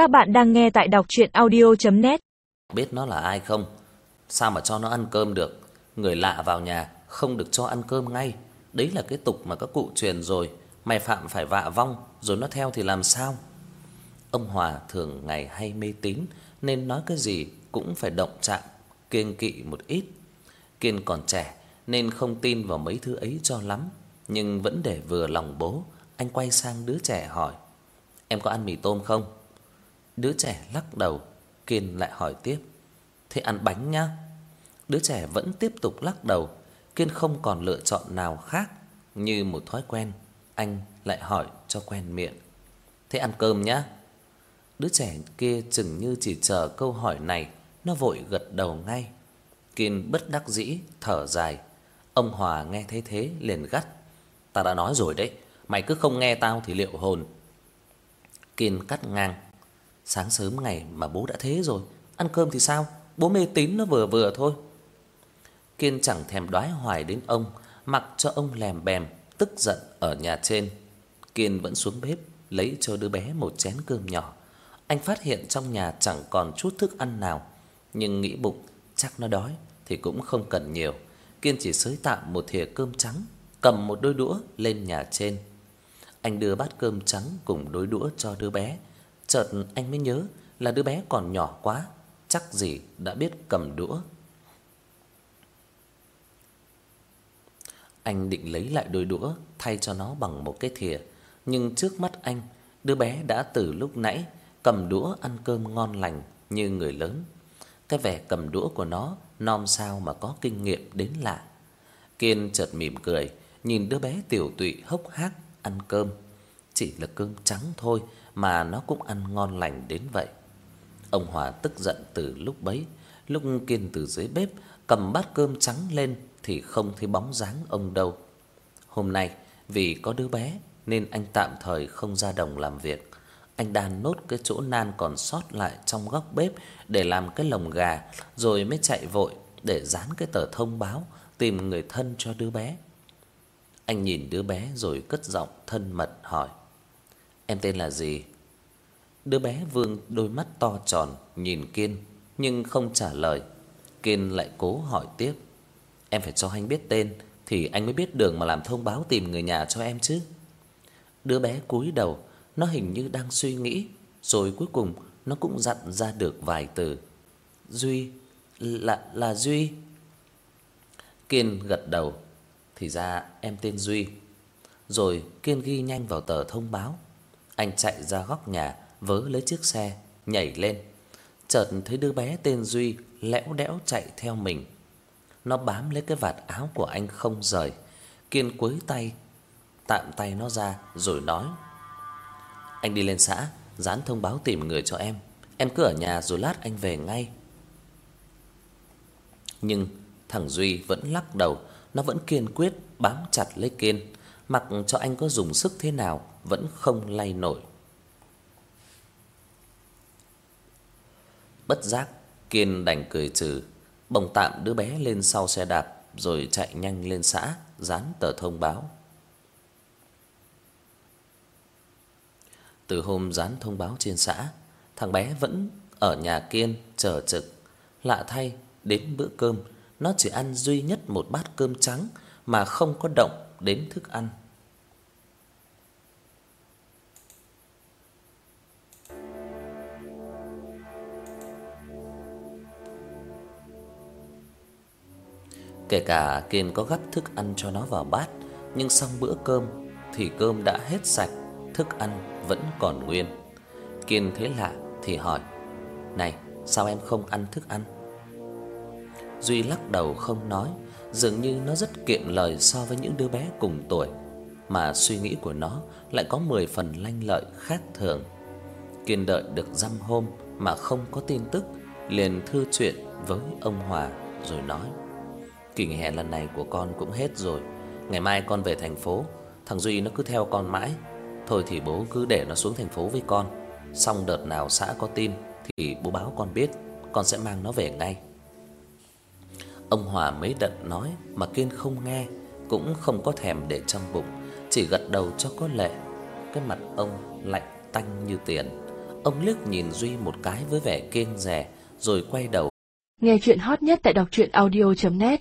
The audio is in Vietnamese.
Các bạn đang nghe tại đọc audio net Biết nó là ai không? Sao mà cho nó ăn cơm được? Người lạ vào nhà không được cho ăn cơm ngay. Đấy là cái tục mà các cụ truyền rồi. Mày phạm phải vạ vong, rồi nó theo thì làm sao? Ông Hòa thường ngày hay mê tín nên nói cái gì cũng phải động chạm, kiêng kỵ một ít. Kiên còn trẻ nên không tin vào mấy thứ ấy cho lắm, nhưng vẫn để vừa lòng bố, anh quay sang đứa trẻ hỏi: "Em có ăn mì tôm không?" Đứa trẻ lắc đầu, Kiên lại hỏi tiếp: "Thế ăn bánh nhá?" Đứa trẻ vẫn tiếp tục lắc đầu, Kiên không còn lựa chọn nào khác, như một thói quen, anh lại hỏi cho quen miệng: "Thế ăn cơm nhá?" Đứa trẻ kia chừng như chỉ chờ câu hỏi này, nó vội gật đầu ngay. Kiên bất đắc dĩ thở dài. Ông Hòa nghe thấy thế liền gắt: "Ta đã nói rồi đấy, mày cứ không nghe tao thì liệu hồn." Kiên cắt ngang: "Sáng sớm ngày mà bố đã thế rồi, ăn cơm thì sao? Bố mê tín nó vừa vừa thôi." Kiên chẳng thèm đoái hoài đến ông, mặc cho ông lèm bèm tức giận ở nhà trên. Kiên vẫn xuống bếp lấy cho đứa bé một chén cơm nhỏ. Anh phát hiện trong nhà chẳng còn chút thức ăn nào, nhưng nghĩ bụng chắc nó đói thì cũng không cần nhiều. Kiên chỉ xới tạm một thìa cơm trắng, cầm một đôi đũa lên nhà trên. Anh đưa bát cơm trắng cùng đôi đũa cho đứa bé. Chợt anh mới nhớ là đứa bé còn nhỏ quá, chắc gì đã biết cầm đũa. Anh định lấy lại đôi đũa thay cho nó bằng một cái thìa, nhưng trước mắt anh, đứa bé đã từ lúc nãy cầm đũa ăn cơm ngon lành như người lớn. Cái vẻ cầm đũa của nó non sao mà có kinh nghiệm đến lạ. Kiên chợt mỉm cười, nhìn đứa bé tiểu tụy hốc hác ăn cơm. Chỉ là cơm trắng thôi mà nó cũng ăn ngon lành đến vậy. Ông Hòa tức giận từ lúc bấy, lúc Kiên từ dưới bếp cầm bát cơm trắng lên thì không thấy bóng dáng ông đâu. Hôm nay vì có đứa bé nên anh tạm thời không ra đồng làm việc. Anh đan nốt cái chỗ nan còn sót lại trong góc bếp để làm cái lồng gà, rồi mới chạy vội để dán cái tờ thông báo tìm người thân cho đứa bé. Anh nhìn đứa bé rồi cất giọng thân mật hỏi: "Em tên là gì?" Đứa bé vương đôi mắt to tròn nhìn Kiên nhưng không trả lời. Kiên lại cố hỏi tiếp: "Em phải cho anh biết tên thì anh mới biết đường mà làm thông báo tìm người nhà cho em chứ?" Đứa bé cúi đầu, nó hình như đang suy nghĩ, rồi cuối cùng nó cũng dặn ra được vài từ. "Duy, là là Duy." Kiên gật đầu, "Thì ra em tên Duy." Rồi Kiên ghi nhanh vào tờ thông báo. Anh chạy ra góc nhà, vớ lấy chiếc xe, nhảy lên. Chợt thấy đứa bé tên Duy lẽo đẽo chạy theo mình. Nó bám lấy cái vạt áo của anh không rời. Kiên quấy tay tạm tay nó ra rồi nói: "Anh đi lên xã, dán thông báo tìm người cho em. Em cứ ở nhà rồi lát anh về ngay." Nhưng thằng Duy vẫn lắc đầu, nó vẫn kiên quyết bám chặt lấy Kiên, mặc cho anh có dùng sức thế nào vẫn không lay nổi. Bất giác, Kiên đành cười trừ, bồng tạm đứa bé lên sau xe đạp rồi chạy nhanh lên xã dán tờ thông báo. Từ hôm dán thông báo trên xã, thằng bé vẫn ở nhà Kiên chờ trực. Lạ thay, đến bữa cơm nó chỉ ăn duy nhất một bát cơm trắng mà không có động đến thức ăn. Kể cả Kiên có gắp thức ăn cho nó vào bát, nhưng xong bữa cơm thì cơm đã hết sạch, thức ăn vẫn còn nguyên. Kiên thấy lạ thì hỏi: "Này, sao em không ăn thức ăn?" Duy lắc đầu không nói, dường như nó rất kiệm lời so với những đứa bé cùng tuổi, mà suy nghĩ của nó lại có 10 phần lanh lợi khác thường. Kiên đợi được dăm hôm mà không có tin tức, liền thư chuyện với ông Hòa rồi nói: Kỳ nghỉ hè lần này của con cũng hết rồi. Ngày mai con về thành phố, thằng Duy nó cứ theo con mãi. Thôi thì bố cứ để nó xuống thành phố với con. Xong đợt nào xã có tin thì bố báo con biết, con sẽ mang nó về ngay. Ông Hòa mấy đợt nói mà Kiên không nghe, cũng không có thèm để trong bụng, chỉ gật đầu cho có lệ. Cái mặt ông lạnh tanh như tiền. Ông liếc nhìn Duy một cái với vẻ kiêng dè rồi quay đầu. Nghe chuyện hot nhất tại đọc truyện audio net